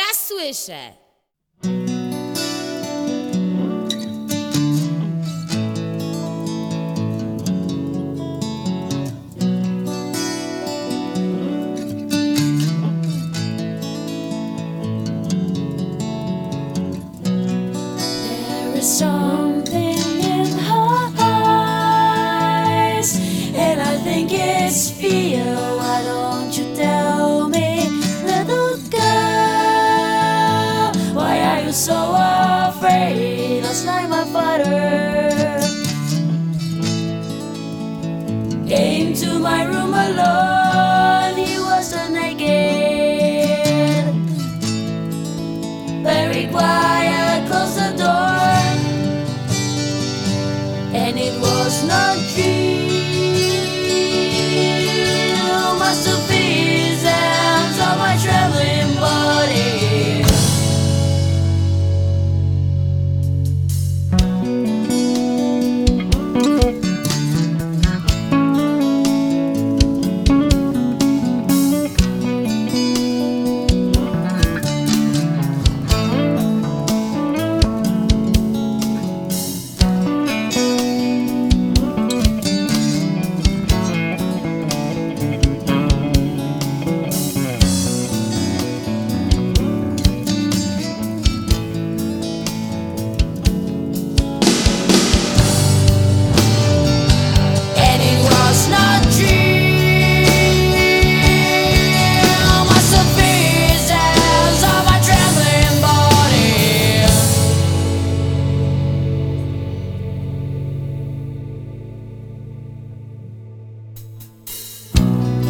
teraz słyszę. strong. I'm so afraid I'll my father Came to my room alone. He was so naked Very quiet, closed the door. And it was not dream